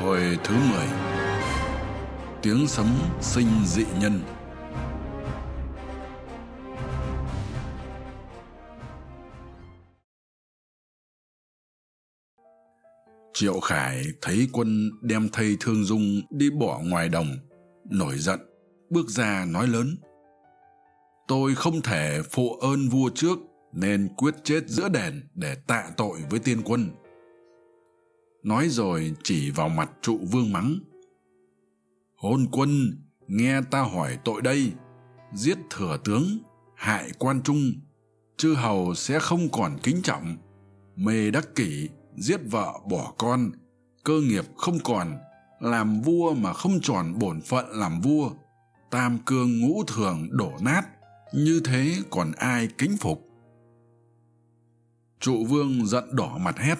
Hồi thứ mười. Tiếng sấm sinh dị nhân. Triệu Khải thấy quân đem thây Thương Dung đi bỏ ngoài đồng, nổi giận, bước ra nói lớn. Tôi không thể phụ ơn vua trước nên quyết chết giữa đền để tạ tội với tiên quân nói rồi chỉ vào mặt trụ vương mắng. Hôn quân, nghe ta hỏi tội đây. Giết thừa tướng, hại quan trung. Chư hầu sẽ không còn kính trọng. Mê đắc kỷ, giết vợ, bỏ con. Cơ nghiệp không còn, làm vua mà không tròn bổn phận làm vua. Tam cương ngũ thường đổ nát, như thế còn ai kính phục? Trụ vương giận đỏ mặt hét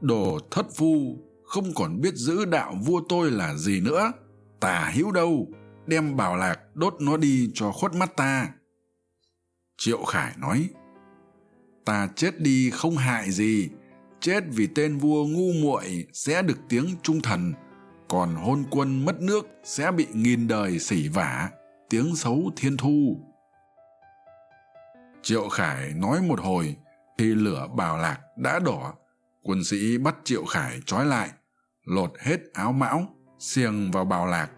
đồ thất phu, không còn biết giữ đạo vua tôi là gì nữa. Tà hữu đâu, đem bảo lạc đốt nó đi cho khuất mắt ta. Triệu khải nói, ta chết đi không hại gì. Chết vì tên vua ngu muội sẽ được tiếng trung thần. Còn hôn quân mất nước sẽ bị nghìn đời xỉ vả, tiếng xấu thiên thu. Triệu khải nói một hồi thì lửa bào lạc đã đỏ quân sĩ bắt triệu khải trói lại, lột hết áo mão, xiềng vào bào lạc,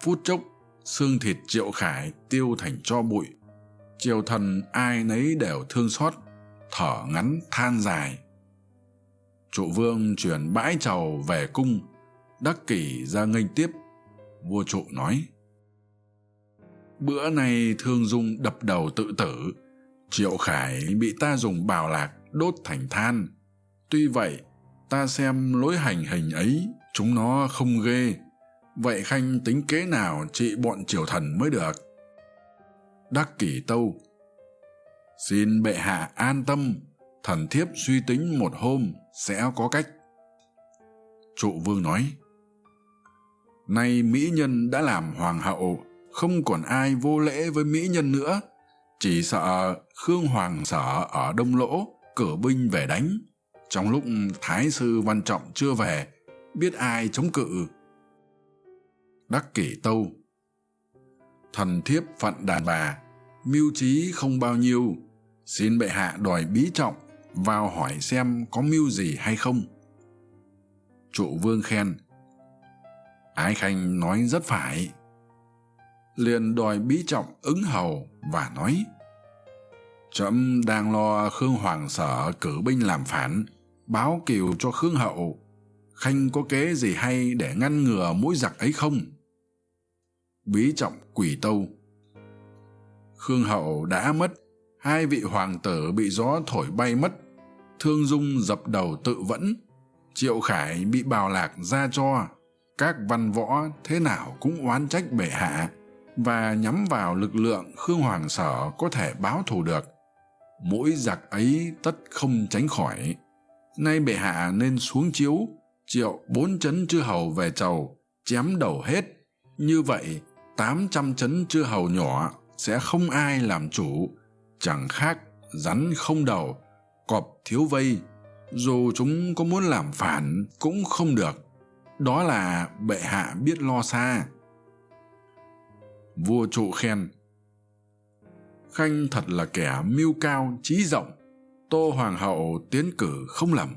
phút chốc, xương thịt triệu khải tiêu thành cho bụi. Triều thần ai nấy đều thương xót, thở ngắn than dài. Trụ vương chuyển bãi trầu về cung, đắc kỷ ra nghênh tiếp. Vua trụ nói, bữa nay thương dung đập đầu tự tử, triệu khải bị ta dùng bào lạc đốt thành than tuy vậy, ta xem lối hành hình ấy, chúng nó không ghê. Vậy khanh tính kế nào trị bọn triều thần mới được? Đắc kỷ tâu. Xin bệ hạ an tâm, thần thiếp suy tính một hôm sẽ có cách. Trụ vương nói, nay mỹ nhân đã làm hoàng hậu, không còn ai vô lễ với mỹ nhân nữa. Chỉ sợ khương hoàng sở ở đông lỗ, cử binh về đánh trong lúc thái sư văn trọng chưa về, biết ai chống cự? Đắc kỷ tâu. Thần thiếp phận đàn bà, mưu trí không bao nhiêu. Xin bệ hạ đòi bí trọng, vào hỏi xem có mưu gì hay không. Trụ vương khen. Ái khanh nói rất phải. Liền đòi bí trọng ứng hầu và nói, trẫm đang lo khương hoàng sở cử binh làm phản báo kiều cho khương hậu, khanh có kế gì hay để ngăn ngừa mũi giặc ấy không? Bí trọng quỷ tâu. Khương hậu đã mất, hai vị hoàng tử bị gió thổi bay mất, thương dung dập đầu tự vẫn, triệu khải bị bào lạc ra cho, các văn võ thế nào cũng oán trách bệ hạ và nhắm vào lực lượng khương hoàng sở có thể báo thù được. Mũi giặc ấy tất không tránh khỏi nay bệ hạ nên xuống chiếu, triệu bốn chấn chư hầu về chầu, chém đầu hết. Như vậy, tám trăm chấn chư hầu nhỏ sẽ không ai làm chủ. Chẳng khác, rắn không đầu, cọp thiếu vây. Dù chúng có muốn làm phản cũng không được. Đó là bệ hạ biết lo xa. Vua trụ khen. Khanh thật là kẻ mưu cao, trí rộng tô hoàng hậu tiến cử không lầm.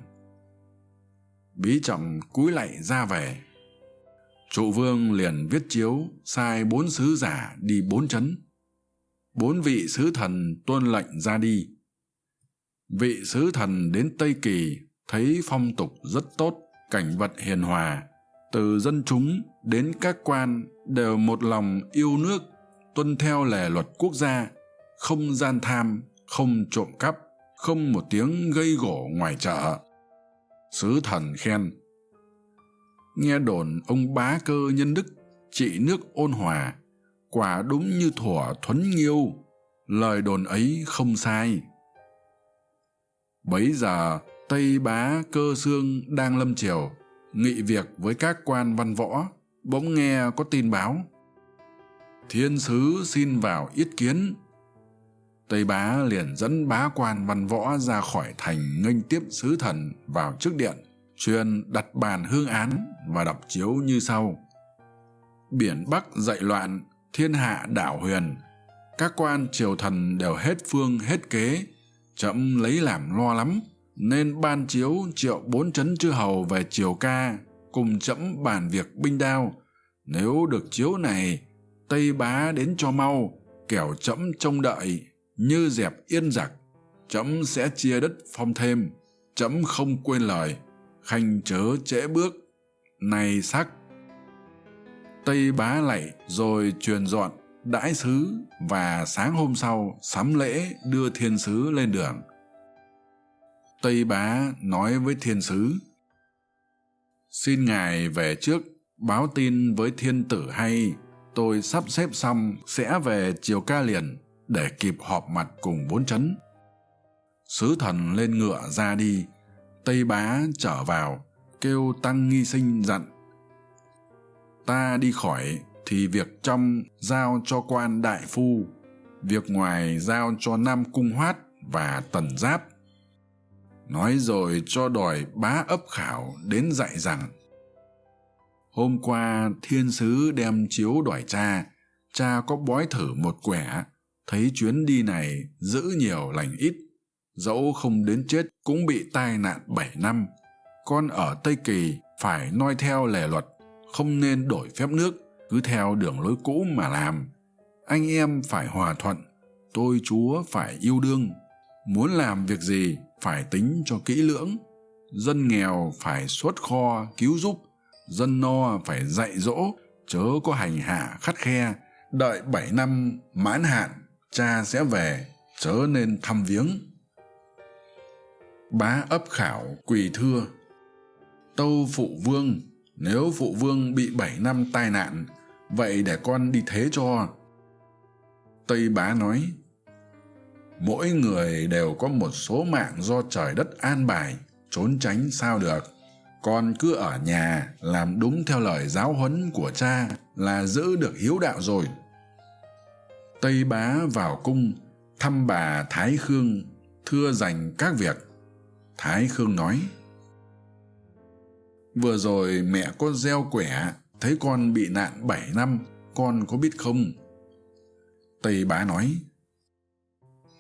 Bí trọng cúi lạy ra về. Trụ vương liền viết chiếu, sai bốn sứ giả đi bốn chấn. Bốn vị sứ thần tuân lệnh ra đi. Vị sứ thần đến tây kỳ, thấy phong tục rất tốt, cảnh vật hiền hòa, từ dân chúng đến các quan đều một lòng yêu nước, tuân theo lề luật quốc gia, không gian tham, không trộm cắp không một tiếng gây gổ ngoài chợ. Sứ thần khen, nghe đồn ông bá cơ nhân đức, trị nước ôn hòa, quả đúng như thuở thuấn nghiêu, lời đồn ấy không sai. Bấy giờ, tây bá cơ xương đang lâm triều, nghị việc với các quan văn võ, bỗng nghe có tin báo. Thiên sứ xin vào yết kiến tây bá liền dẫn bá quan văn võ ra khỏi thành nghênh tiếp sứ thần vào trước điện truyền đặt bàn hương án và đọc chiếu như sau. Biển bắc dậy loạn, thiên hạ đảo huyền, các quan triều thần đều hết phương hết kế trẫm lấy làm lo lắm, nên ban chiếu triệu bốn chấn chư hầu về triều ca, cùng trẫm bàn việc binh đao. Nếu được chiếu này, tây bá đến cho mau, kẻo trẫm trông đợi như dẹp yên giặc trẫm sẽ chia đất phong thêm trẫm không quên lời, khanh chớ trễ bước. Nay sắc, tây bá lạy rồi truyền dọn đãi sứ và sáng hôm sau sắm lễ đưa thiên sứ lên đường. Tây bá nói với thiên sứ, xin ngài về trước báo tin với thiên tử hay, tôi sắp xếp xong sẽ về chiều ca liền để kịp họp mặt cùng bốn chấn. Sứ thần lên ngựa ra đi, tây bá trở vào, kêu tăng nghi sinh dặn, ta đi khỏi thì việc trong giao cho quan đại phu, việc ngoài giao cho nam cung hoát và tần giáp. Nói rồi cho đòi bá ấp khảo đến dạy rằng, hôm qua thiên sứ đem chiếu đòi cha cha có bói thử một quẻ thấy chuyến đi này giữ nhiều lành ít, dẫu không đến chết cũng bị tai nạn bảy năm. Con ở tây kỳ phải noi theo lề luật, không nên đổi phép nước, cứ theo đường lối cũ mà làm. Anh em phải hòa thuận, tôi chúa phải yêu đương. Muốn làm việc gì phải tính cho kỹ lưỡng. Dân nghèo phải xuất kho cứu giúp, dân no phải dạy dỗ, chớ có hành hạ khắt khe, đợi bảy năm mãn hạn cha sẽ về chớ nên thăm viếng. Bá ấp khảo quỳ thưa. Tâu phụ vương, nếu phụ vương bị bảy năm tai nạn, vậy để con đi thế cho. Tây bá nói, mỗi người đều có một số mạng do trời đất an bài, trốn tránh sao được. Con cứ ở nhà làm đúng theo lời giáo huấn của cha là giữ được hiếu đạo rồi tây bá vào cung, thăm bà thái khương, thưa dành các việc. Thái khương nói, vừa rồi mẹ có gieo quẻ, thấy con bị nạn bảy năm, con có biết không? Tây bá nói,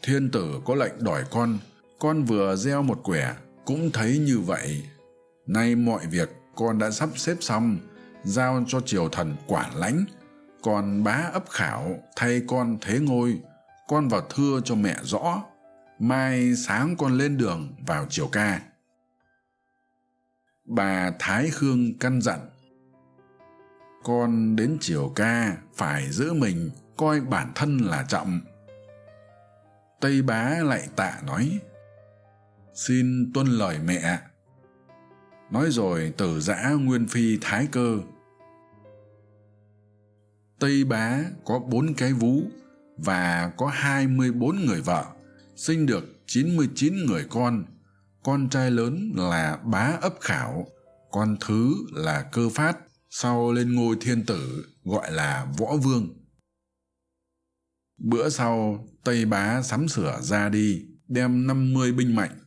thiên tử có lệnh đòi con con vừa gieo một quẻ, cũng thấy như vậy. Nay mọi việc con đã sắp xếp xong, giao cho triều thần quản lãnh còn bá ấp khảo, thay con thế ngôi, con vào thưa cho mẹ rõ, mai sáng con lên đường vào triều ca. Bà thái khương căn dặn, con đến triều ca phải giữ mình, coi bản thân là trọng. Tây bá lại tạ nói, xin tuân lời mẹ. Nói rồi tử giã nguyên phi thái cơ tây bá có bốn cái vú và có hai mươi bốn người vợ, sinh được chín mươi chín người con. Con trai lớn là bá ấp khảo, con thứ là cơ phát, sau lên ngôi thiên tử gọi là võ vương. Bữa sau, tây bá sắm sửa ra đi, đem năm mươi binh mạnh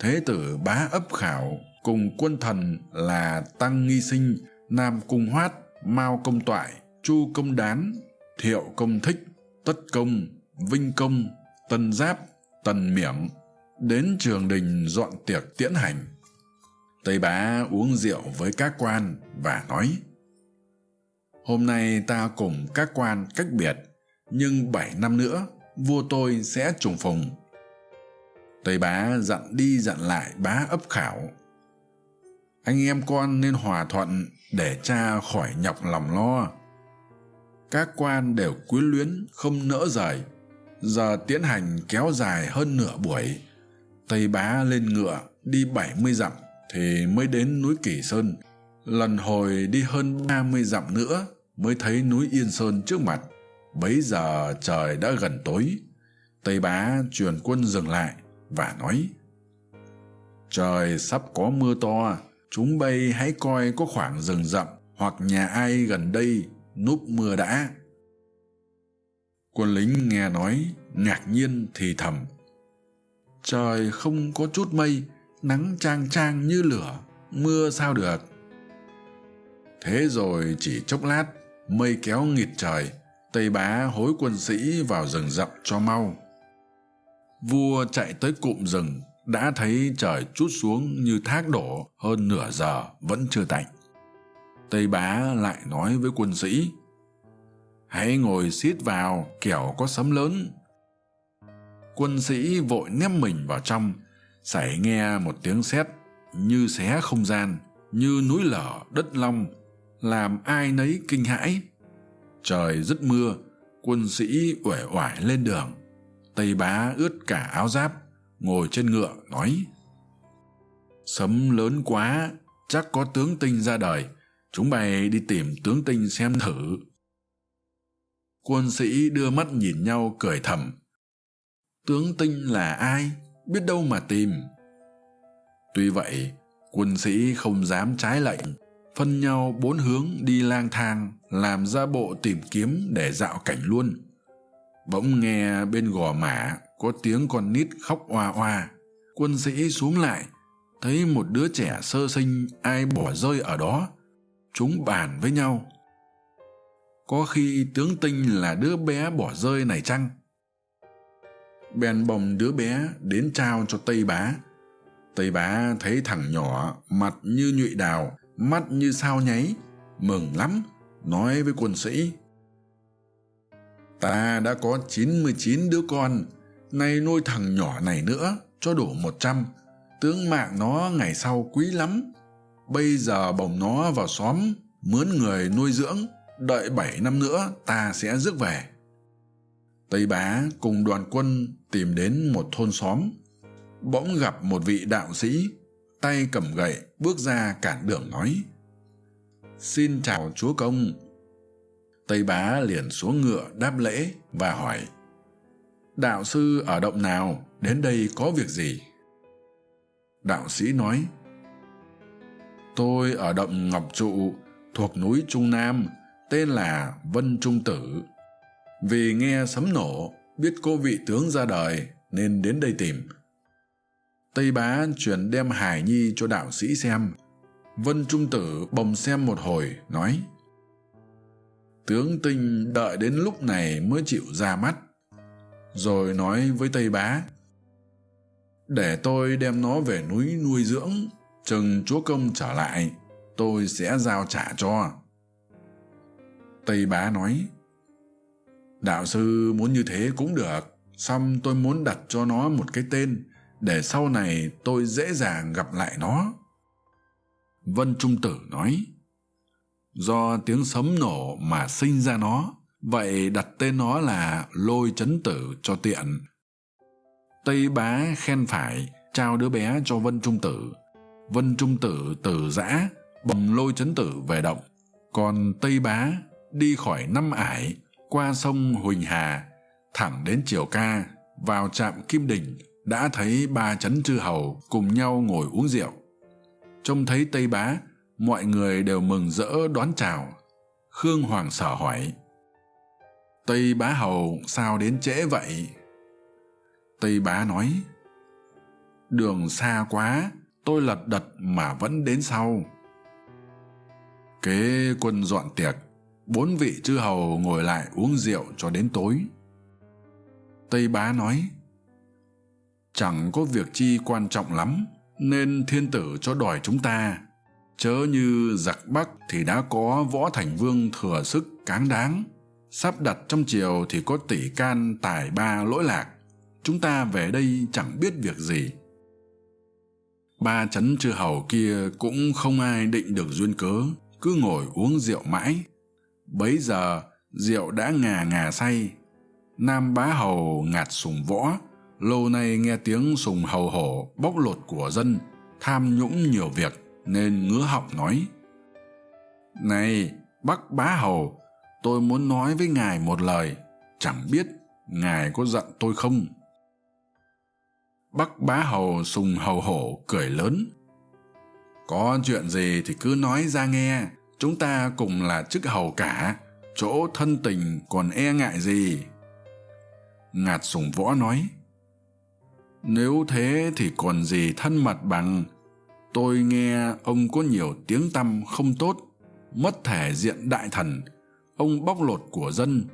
thế tử bá ấp khảo cùng quân thần là tăng nghi sinh, nam cung hoát, mao công toại chu công đán, thiệu công thích, tất công, vinh công, tân giáp, tần miệng. Đến trường đình dọn tiệc tiễn hành. Tây bá uống rượu với các quan và nói, hôm nay ta cùng các quan cách biệt, nhưng bảy năm nữa, vua tôi sẽ trùng phùng. Tây bá dặn đi dặn lại bá ấp khảo, anh em con nên hòa thuận để cha khỏi nhọc lòng lo các quan đều quyến luyến, không nỡ rời. Giờ tiến hành kéo dài hơn nửa buổi. Tây bá lên ngựa, đi bảy mươi dặm, thì mới đến núi kỳ sơn. Lần hồi đi hơn ba mươi dặm nữa, mới thấy núi yên sơn trước mặt. Bấy giờ trời đã gần tối. Tây bá truyền quân dừng lại và nói, trời sắp có mưa to. Chúng bay hãy coi có khoảng rừng rậm hoặc nhà ai gần đây núp mưa đã. Quân lính nghe nói, ngạc nhiên thì thầm. Trời không có chút mây, nắng trang trang như lửa, mưa sao được? Thế rồi chỉ chốc lát, mây kéo nghịt trời, tây bá hối quân sĩ vào rừng rậm cho mau. Vua chạy tới cụm rừng, đã thấy trời trút xuống như thác đổ, hơn nửa giờ vẫn chưa tạnh tây bá lại nói với quân sĩ, hãy ngồi xiết vào, kẻo có sấm lớn. Quân sĩ vội ném mình vào trong sảy nghe một tiếng sét như xé không gian, như núi lở, đất long, làm ai nấy kinh hãi. Trời dứt mưa, quân sĩ uể oải lên đường. Tây bá ướt cả áo giáp, ngồi trên ngựa, nói, sấm lớn quá, chắc có tướng tinh ra đời chúng bay đi tìm tướng tinh xem thử. Quân sĩ đưa mắt nhìn nhau cười thầm. Tướng tinh là ai? Biết đâu mà tìm. Tuy vậy, quân sĩ không dám trái lệnh, phân nhau bốn hướng đi lang thang, làm ra bộ tìm kiếm để dạo cảnh luôn. Bỗng nghe bên gò mả có tiếng con nít khóc oa oa. Quân sĩ xuống lại, thấy một đứa trẻ sơ sinh ai bỏ rơi ở đó chúng bàn với nhau. Có khi tướng tinh là đứa bé bỏ rơi này chăng? Bèn bồng đứa bé đến trao cho tây bá. Tây bá thấy thằng nhỏ mặt như nhụy đào, mắt như sao nháy, mừng lắm, nói với quân sĩ. Ta đã có chín mươi chín đứa con, nay nuôi thằng nhỏ này nữa cho đủ một trăm. Tướng mạng nó ngày sau quý lắm bây giờ bồng nó vào xóm, mướn người nuôi dưỡng, đợi bảy năm nữa ta sẽ rước về. Tây bá cùng đoàn quân tìm đến một thôn xóm. Bỗng gặp một vị đạo sĩ, tay cầm gậy bước ra cản đường nói, xin chào chúa công. Tây bá liền xuống ngựa đáp lễ và hỏi, đạo sư ở động nào? Đến đây có việc gì? Đạo sĩ nói tôi ở động ngọc trụ, thuộc núi trung nam, tên là vân trung tử. Vì nghe sấm nổ, biết cô vị tướng ra đời, nên đến đây tìm. Tây bá truyền đem hải nhi cho đạo sĩ xem. Vân trung tử bồng xem một hồi, nói, tướng tinh đợi đến lúc này mới chịu ra mắt. Rồi nói với tây bá, để tôi đem nó về núi nuôi dưỡng chừng chúa công trở lại, tôi sẽ giao trả cho. Tây bá nói, đạo sư muốn như thế cũng được, xong tôi muốn đặt cho nó một cái tên, để sau này tôi dễ dàng gặp lại nó. Vân trung tử nói, do tiếng sấm nổ mà sinh ra nó, vậy đặt tên nó là lôi chấn tử cho tiện. Tây bá khen phải, trao đứa bé cho vân trung tử vân trung tử tử giã, bồng lôi chấn tử về động. Còn tây bá đi khỏi năm ải, qua sông huỳnh hà, thẳng đến triều ca, vào trạm kim đình, đã thấy ba chấn chư hầu cùng nhau ngồi uống rượu. Trông thấy tây bá, mọi người đều mừng rỡ đón chào. Khương hoàng sở hỏi, tây bá hầu sao đến trễ vậy? Tây bá nói, đường xa quá tôi lật đật mà vẫn đến sau. Kế quân dọn tiệc, bốn vị chư hầu ngồi lại uống rượu cho đến tối. Tây bá nói, chẳng có việc chi quan trọng lắm, nên thiên tử cho đòi chúng ta. Chớ như giặc bắc thì đã có võ thành vương thừa sức cáng đáng. Sắp đặt trong triều thì có tỷ can tài ba lỗi lạc. Chúng ta về đây chẳng biết việc gì ba chấn chư hầu kia cũng không ai định được duyên cớ, cứ ngồi uống rượu mãi. Bấy giờ, rượu đã ngà ngà say. Nam bá hầu ngạt sùng võ. Lâu nay nghe tiếng sùng hầu hổ bóc lột của dân, tham nhũng nhiều việc, nên ngứa họng nói. Này, bắc bá hầu, tôi muốn nói với ngài một lời. Chẳng biết ngài có giận tôi không? Bắc bá hầu sùng hầu hổ, cười lớn. Có chuyện gì thì cứ nói ra nghe. Chúng ta cùng là chức hầu cả. Chỗ thân tình còn e ngại gì? Ngạt sùng võ nói. Nếu thế thì còn gì thân mật bằng? Tôi nghe ông có nhiều tiếng tăm không tốt, mất thể diện đại thần. Ông bóc lột của dân,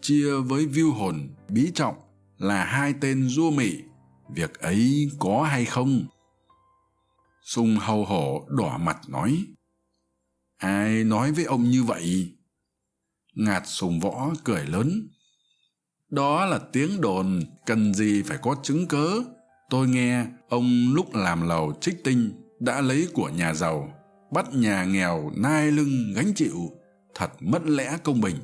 chia với viu hồn, bí trọng là hai tên du mị việc ấy có hay không? Sung hầu hổ đỏ mặt nói, ai nói với ông như vậy? Ngạt sùng võ cười lớn, đó là tiếng đồn, cần gì phải có chứng cớ tôi nghe ông lúc làm lầu trích tinh đã lấy của nhà giàu, bắt nhà nghèo nai lưng gánh chịu, thật mất lẽ công bình.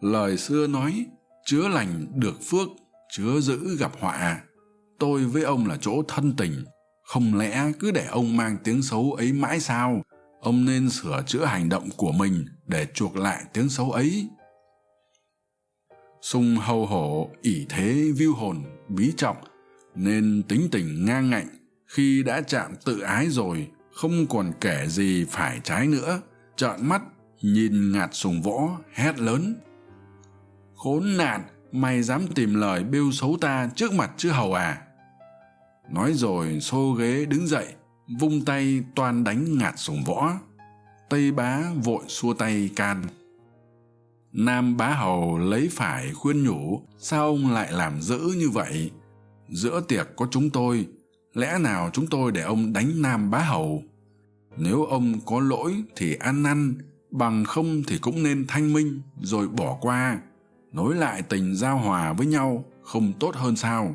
Lời xưa nói, chứa lành được phước, chứa giữ gặp họa tôi với ông là chỗ thân tình. Không lẽ cứ để ông mang tiếng xấu ấy mãi sao? Ông nên sửa chữa hành động của mình để chuộc lại tiếng xấu ấy. Sung hầu hổ, ỷ thế viu hồn, bí trọng, nên tính tình ngang ngạnh. Khi đã chạm tự ái rồi, không còn kể gì phải trái nữa. Trợn mắt, nhìn ngạt sùng võ hét lớn. Khốn nạn, mày dám tìm lời bêu xấu ta trước mặt chư hầu à? Nói rồi xô ghế đứng dậy, vung tay toan đánh ngạt sùng võ. Tây bá vội xua tay can. Nam bá hầu lấy phải khuyên nhủ, sao ông lại làm dữ như vậy? Giữa tiệc có chúng tôi, lẽ nào chúng tôi để ông đánh nam bá hầu? Nếu ông có lỗi thì ăn năn, bằng không thì cũng nên thanh minh, rồi bỏ qua. Nối lại tình giao hòa với nhau, không tốt hơn sao?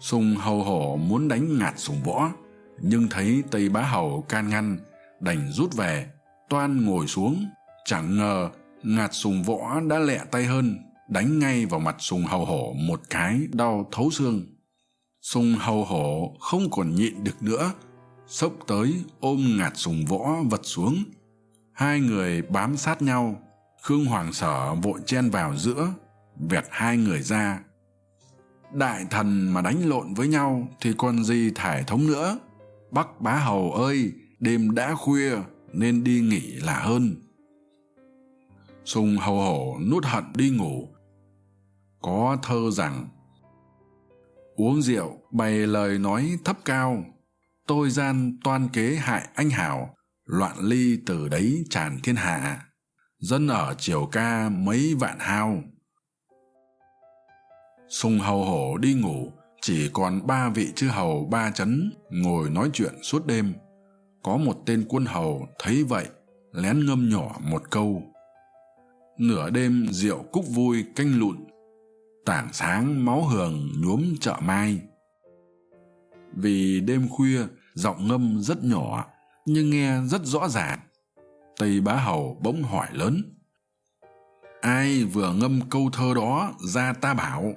Sùng hầu hổ muốn đánh ngạt sùng võ, nhưng thấy tây bá hầu can ngăn, đành rút về. Toan ngồi xuống, chẳng ngờ ngạt sùng võ đã lẹ tay hơn, đánh ngay vào mặt sùng hầu hổ một cái đau thấu xương. Sùng hầu hổ không còn nhịn được nữa xốc tới ôm ngạt sùng võ vật xuống. Hai người bám sát nhau, khương hoàng sở vội chen vào giữa, vẹt hai người ra đại thần mà đánh lộn với nhau thì còn gì thải thống nữa. Bắc bá hầu ơi, đêm đã khuya, nên đi nghỉ là hơn. Sùng hầu hổ nuốt hận đi ngủ. Có thơ rằng, uống rượu, bày lời nói thấp cao. Tôi gian toan kế hại anh hảo, loạn ly từ đấy tràn thiên hạ. Dân ở triều ca mấy vạn hao sùng hầu hổ đi ngủ, chỉ còn ba vị chư hầu ba chấn ngồi nói chuyện suốt đêm. Có một tên quân hầu thấy vậy, lén ngâm nhỏ một câu. Nửa đêm rượu cúc vui canh lụn, tảng sáng máu hường nhuốm chợ mai. Vì đêm khuya, giọng ngâm rất nhỏ, nhưng nghe rất rõ ràng. Tây bá hầu bỗng hỏi lớn, ai vừa ngâm câu thơ đó ra ta bảo?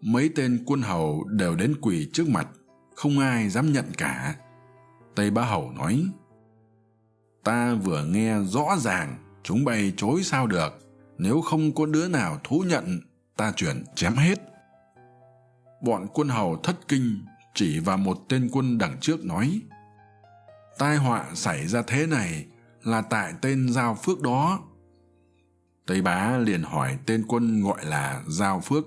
Mấy tên quân hầu đều đến quỳ trước mặt, không ai dám nhận cả. Tây bá hầu nói, ta vừa nghe rõ ràng, chúng bay chối sao được. Nếu không có đứa nào thú nhận, ta chuyển chém hết. Bọn quân hầu thất kinh, chỉ vào một tên quân đằng trước nói, tai họa xảy ra thế này là tại tên giao phước đó. Tây bá liền hỏi tên quân gọi là giao phước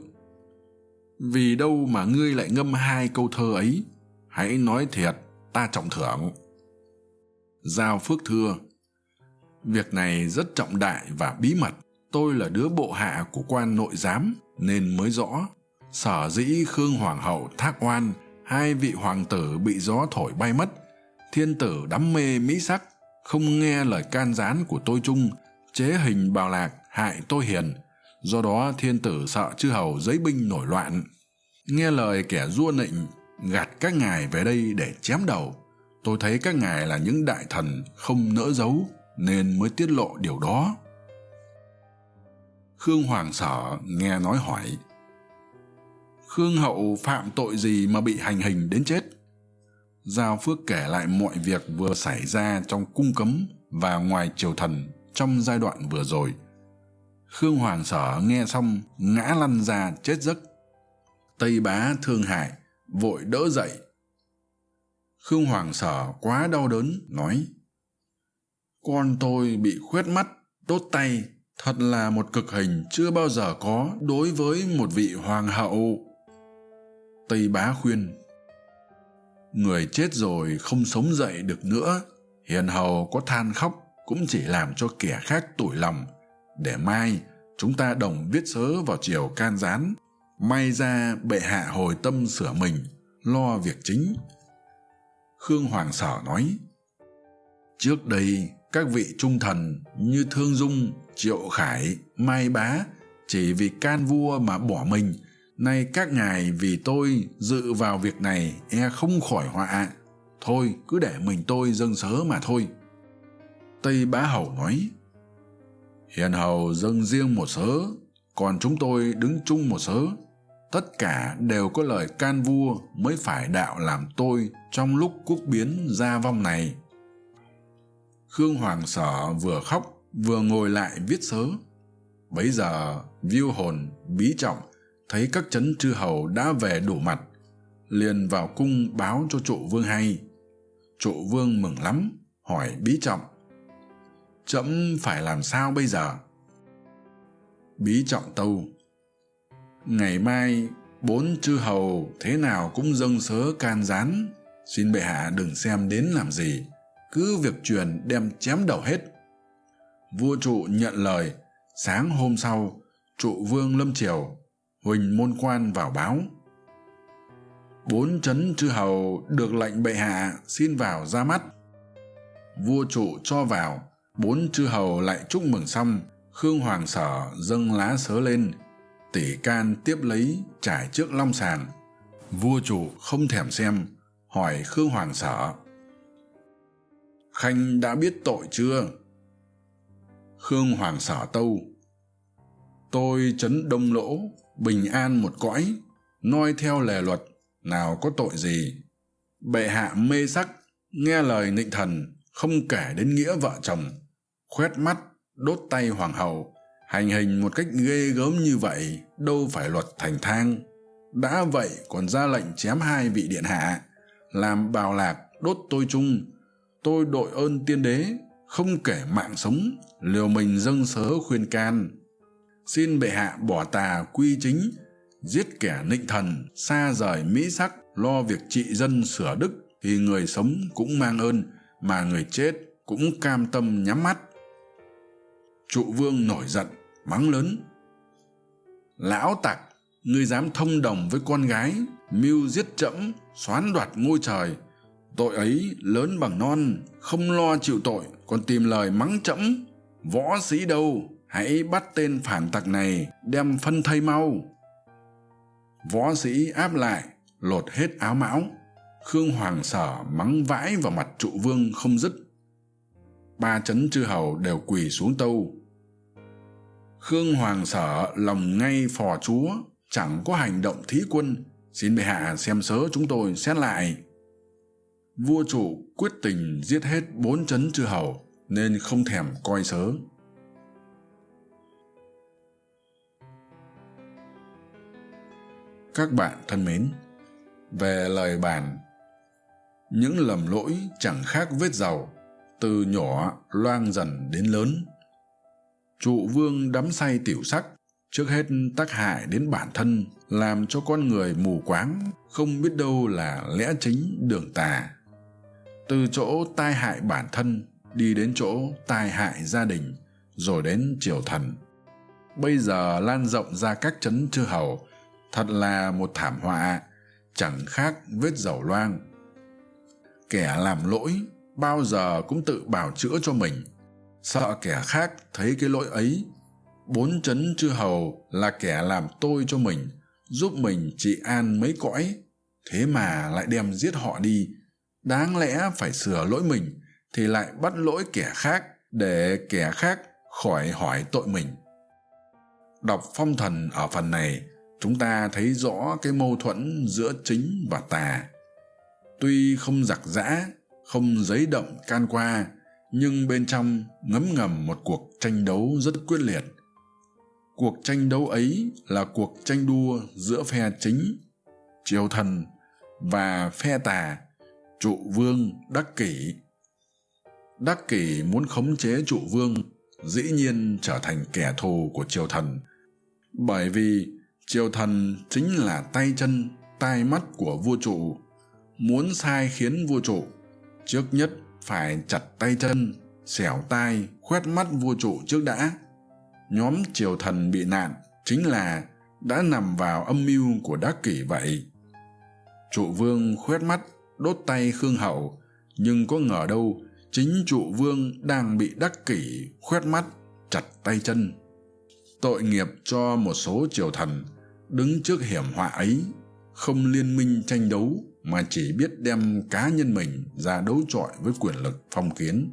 vì đâu mà ngươi lại ngâm hai câu thơ ấy? Hãy nói thiệt, ta trọng thưởng. Giao phước thưa, việc này rất trọng đại và bí mật. Tôi là đứa bộ hạ của quan nội giám, nên mới rõ. Sở dĩ khương hoàng hậu thác oan, hai vị hoàng tử bị gió thổi bay mất, thiên tử đắm mê mỹ sắc, không nghe lời can gián của tôi trung chế hình bào lạc hại tôi hiền do đó thiên tử sợ chư hầu giấy binh nổi loạn. Nghe lời kẻ dua nịnh, gạt các ngài về đây để chém đầu. Tôi thấy các ngài là những đại thần không nỡ giấu, nên mới tiết lộ điều đó. Khương hoàng sở nghe nói hỏi, khương hậu phạm tội gì mà bị hành hình đến chết? Giao phước kể lại mọi việc vừa xảy ra trong cung cấm và ngoài triều thần trong giai đoạn vừa rồi khương hoàng sở nghe xong ngã lăn ra chết giấc. Tây bá thương hại, vội đỡ dậy. Khương hoàng sở quá đau đớn, nói, con tôi bị khuyết mắt đốt tay, thật là một cực hình chưa bao giờ có đối với một vị hoàng hậu. Tây bá khuyên, người chết rồi không sống dậy được nữa, hiền hầu có than khóc cũng chỉ làm cho kẻ khác tủi lòng để mai chúng ta đồng viết sớ vào chiều can gián, may ra bệ hạ hồi tâm sửa mình, lo việc chính. Khương hoàng sở nói, trước đây các vị trung thần như thương dung, triệu khải, mai bá chỉ vì can vua mà bỏ mình, nay các ngài vì tôi dự vào việc này e không khỏi họa thôi cứ để mình tôi dâng sớ mà thôi. Tây bá hầu nói hiền hầu dâng riêng một sớ, còn chúng tôi đứng chung một sớ. Tất cả đều có lời can vua mới phải đạo làm tôi trong lúc quốc biến gia vong này. Khương hoàng sở vừa khóc, vừa ngồi lại viết sớ. Bấy giờ, viêu hồn, bí trọng thấy các c h ấ n chư hầu đã về đủ mặt, liền vào cung báo cho trụ vương hay. Trụ vương mừng lắm, hỏi bí trọng trẫm phải làm sao bây giờ? Bí trọng tâu. Ngày mai, bốn chư hầu thế nào cũng dâng sớ can gián. Xin bệ hạ đừng xem đến làm gì. Cứ việc truyền đem chém đầu hết. Vua trụ nhận lời. Sáng hôm sau, trụ vương lâm triều, huỳnh môn quan vào báo. Bốn c h ấ n chư hầu được lệnh bệ hạ xin vào ra mắt. Vua trụ cho vào bốn chư hầu lại chúc mừng xong, khương hoàng sở dâng lá sớ lên. Tỷ can tiếp lấy trải trước long sàn. Vua trụ không thèm xem, hỏi khương hoàng sở. Khanh đã biết tội chưa? Khương hoàng sở tâu. Tôi chấn đông lỗ, bình an một cõi, noi theo lề luật, nào có tội gì? Bệ hạ mê sắc, nghe lời nịnh thần, không kể đến nghĩa vợ chồng khoét mắt, đốt tay hoàng hậu. Hành hình một cách ghê gớm như vậy, đâu phải luật thành thang. Đã vậy còn ra lệnh chém hai vị điện hạ. Làm bào lạc, đốt tôi chung. Tôi đội ơn tiên đế, không kể mạng sống. Liều mình dâng sớ khuyên can. Xin bệ hạ bỏ tà quy chính, giết kẻ nịnh thần, xa rời mỹ sắc, lo việc trị dân sửa đức, thì người sống cũng mang ơn, mà người chết cũng cam tâm nhắm mắt trụ vương nổi giận, mắng lớn. Lão tặc ngươi dám thông đồng với con gái, mưu giết trẫm, xoán đoạt ngôi trời. Tội ấy lớn bằng non, không lo chịu tội, còn tìm lời mắng trẫm. Võ sĩ đâu, hãy bắt tên phản tặc này, đem phân thây mau. Võ sĩ áp lại, lột hết áo mão. Khương hoàng sở mắng vãi vào mặt trụ vương không dứt. Ba c h ấ n chư hầu đều quỳ xuống tâu khương hoàng sở lòng ngay phò chúa, chẳng có hành động thí quân. Xin bệ hạ xem sớ chúng tôi xét lại. Vua chủ quyết tình giết hết bốn c chư hầu, nên không thèm coi sớ. Các bạn thân mến, về lời bàn. Những lầm lỗi chẳng khác vết dầu, từ nhỏ loang dần đến lớn trụ vương đắm say tiểu sắc, trước hết tác hại đến bản thân, làm cho con người mù quáng, không biết đâu là lẽ chính đường tà. Từ chỗ tai hại bản thân, đi đến chỗ tai hại gia đình, rồi đến triều thần. Bây giờ lan rộng ra các c h ấ n chư hầu, thật là một thảm họa, chẳng khác vết dầu loang. Kẻ làm lỗi, bao giờ cũng tự bào chữa cho mình sợ kẻ khác thấy cái lỗi ấy, bốn chấn chư hầu là kẻ làm tôi cho mình, giúp mình trị an mấy cõi. Thế mà lại đem giết họ đi. Đáng lẽ phải sửa lỗi mình thì lại bắt lỗi kẻ khác để kẻ khác khỏi hỏi tội mình. Đọc phong thần ở phần này, chúng ta thấy rõ cái mâu thuẫn giữa chính và tà. Tuy không giặc giã, không giấy động can qua nhưng bên trong ngấm ngầm một cuộc tranh đấu rất quyết liệt. Cuộc tranh đấu ấy là cuộc tranh đua giữa phe chính, triều thần và phe tà, trụ vương đắc kỷ. Đắc kỷ muốn khống chế trụ vương, dĩ nhiên trở thành kẻ thù của triều thần. Bởi vì triều thần chính là tay chân, tai mắt của vua trụ, muốn sai khiến vua trụ. Trước nhất phải chặt tay chân, xẻo tai, khoét mắt vua trụ trước đã. Nhóm triều thần bị nạn chính là đã nằm vào âm mưu của đắc kỷ vậy. Trụ vương khoét mắt, đốt tay khương hậu, nhưng có ngờ đâu chính trụ vương đang bị đắc kỷ khoét mắt, chặt tay chân. Tội nghiệp cho một số triều thần đứng trước hiểm họa ấy, không liên minh tranh đấu mà chỉ biết đem cá nhân mình ra đấu trọi với quyền lực phong kiến.